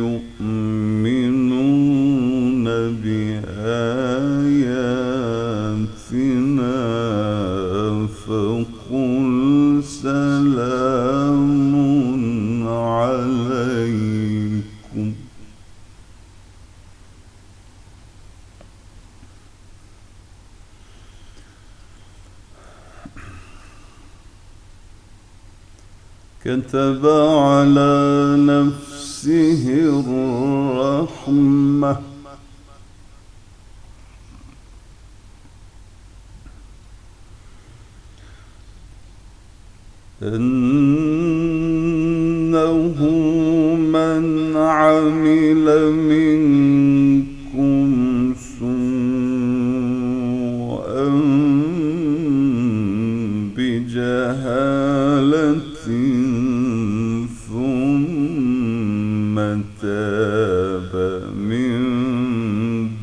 يؤمنون بآياتنا فقل سلام عليكم. كتب على نفسه الرحمة. أنه من عمل منكم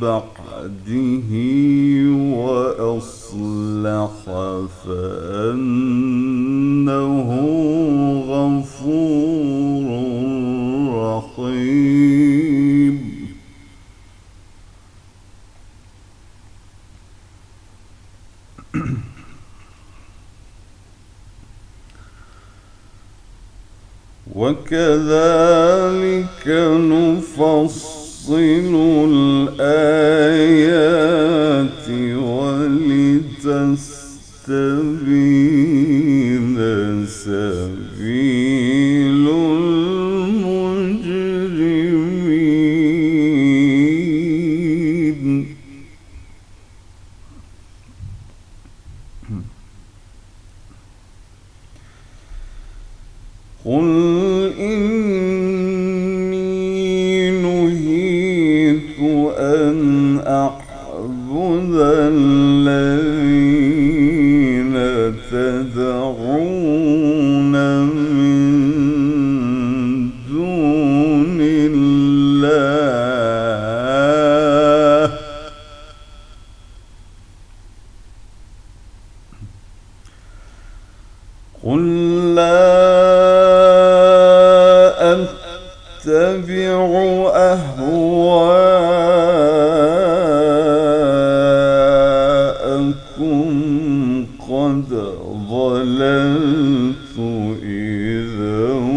بعده الذين قد ضللت إذا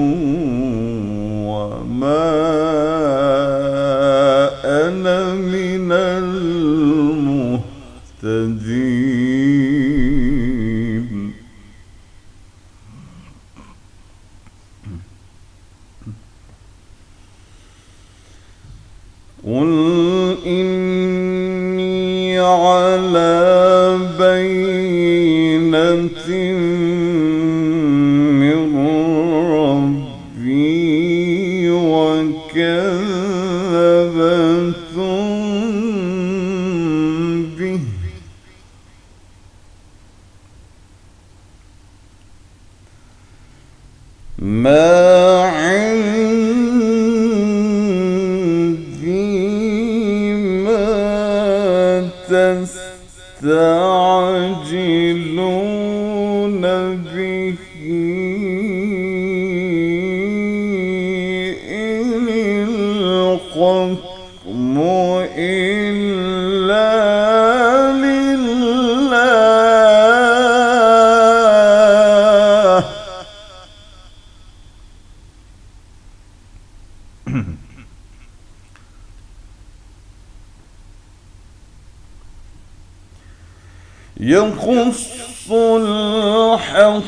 يقص الحق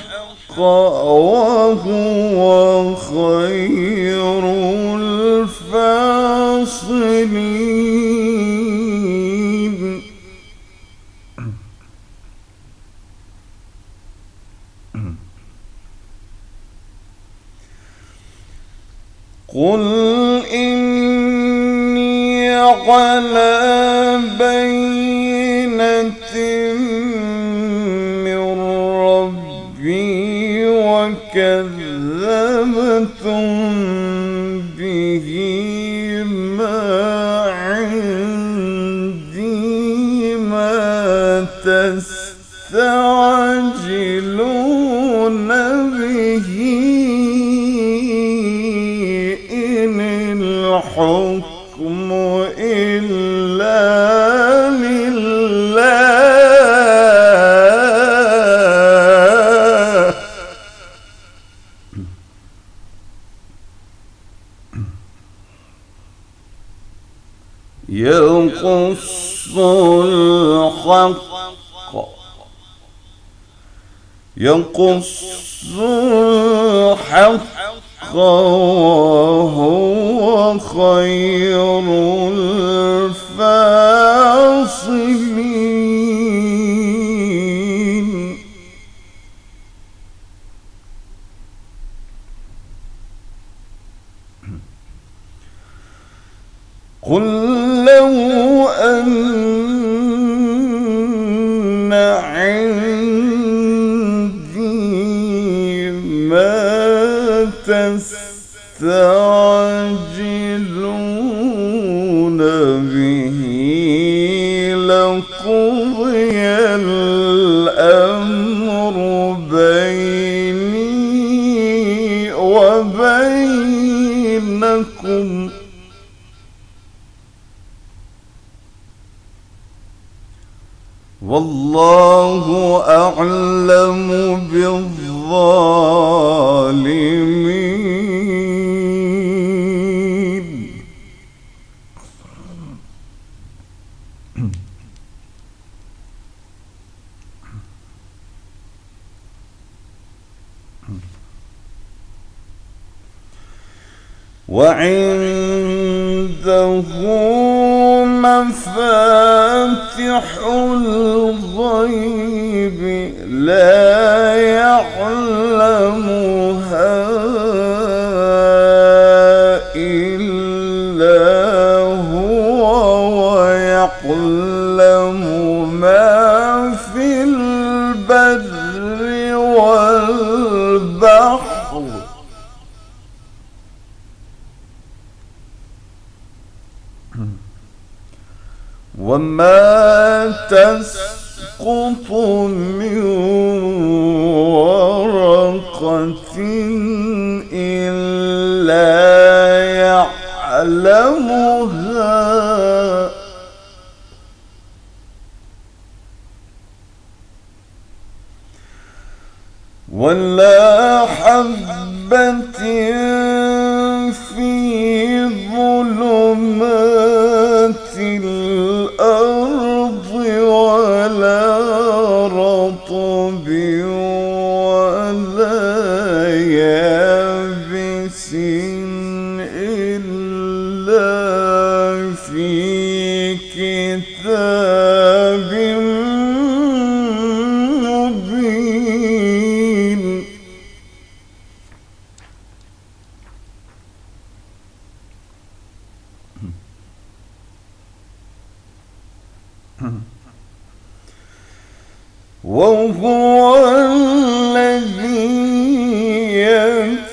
وهو خير الفاصلين. قل إني على به يقص الحق. يقص الحق وهو خير الحق والله أعلم بالظالمين الغيب لا يعلمها. ولا حبة في ظلمات الأرض ولا رطب ولا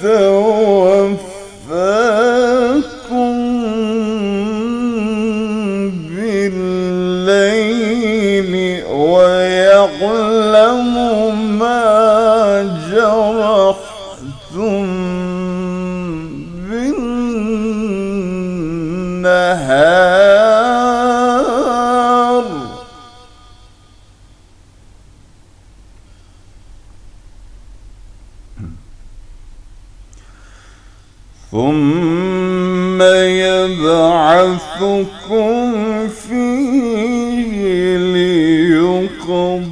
coração. ثم يبعثكم فيه ليقضى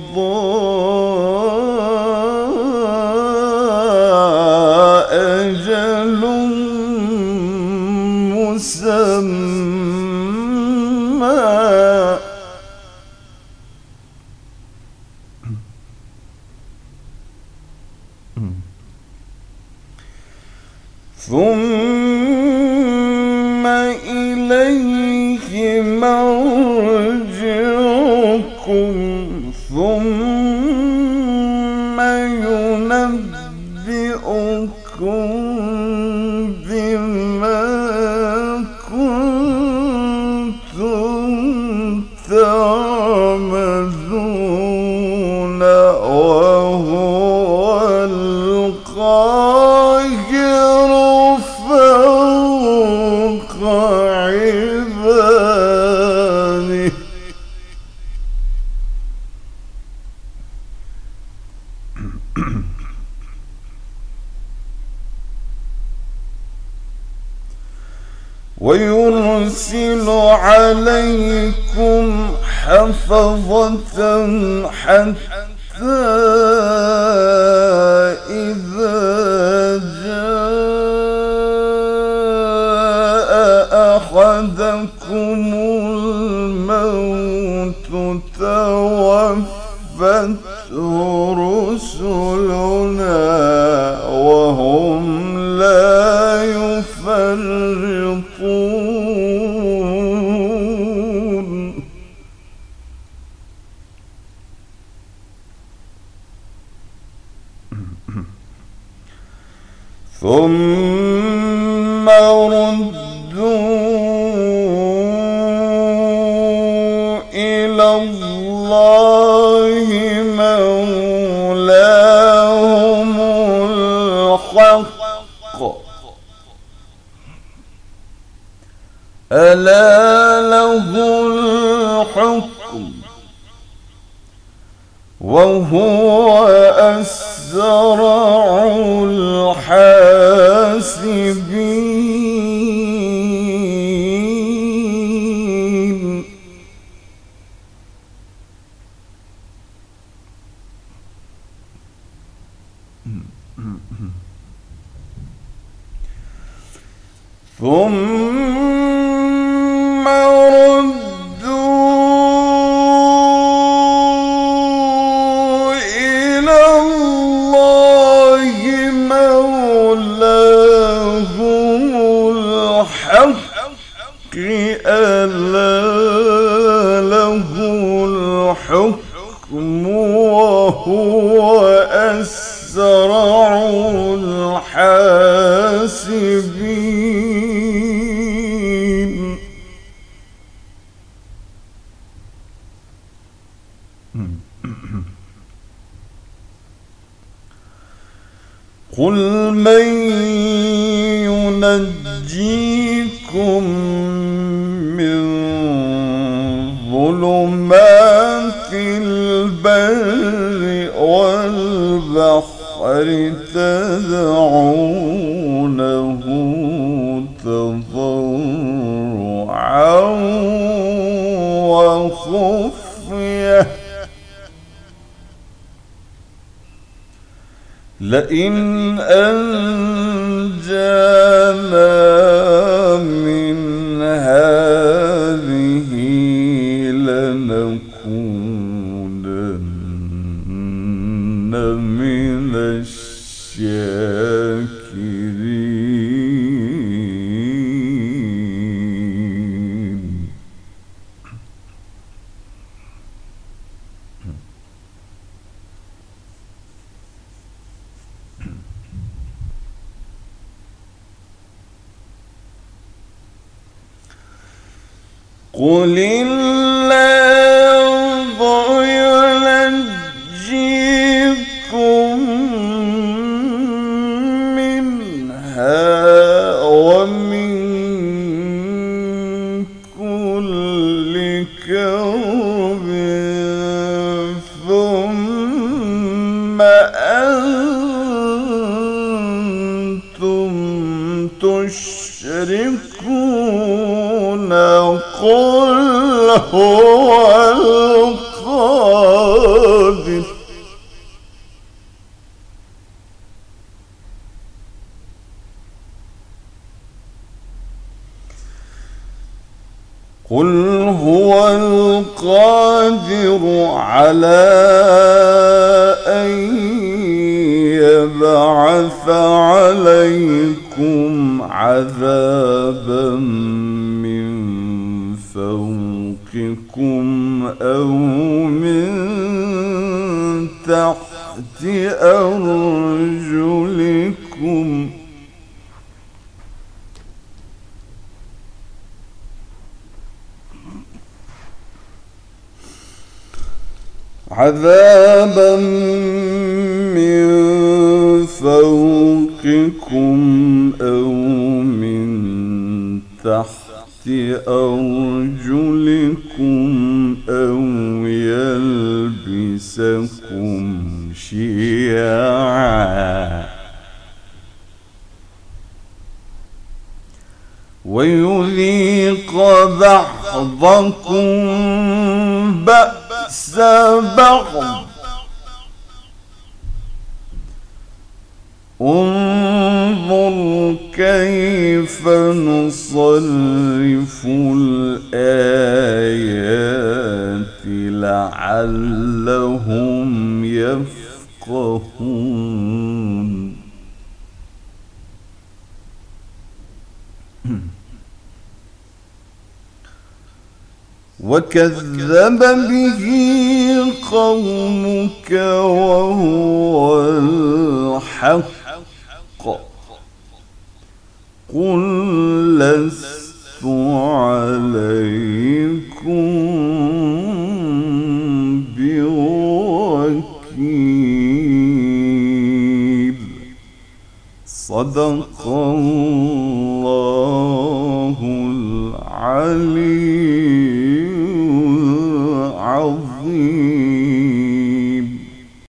إليه مرجعهم ويرسل عليكم حفظة حتى إذا جاء أحدكم الموت توفته الله مولاهم الحق. ألا له الحكم وهو أسرع الحاسبين ثم أسرع الحاسبين. قل من ينجيكم من ظلمات والبحر تدعونه تضرعا وخفية. لئن أنجانا من هذه قل قل هو القادر على أن يبعث عليكم عذابا من فوقكم أو من تحت أرجلكم عذابا من فوقكم أو من تحت أرجلكم أو يلبسكم شيعا. ويذيق بعضكم بأس بعض انظر كيف نصرف الآيات لعلهم يفقهون. وكذب به قومك وهو الحق. قل لست عليكم بوكيل. صدق الله العليم.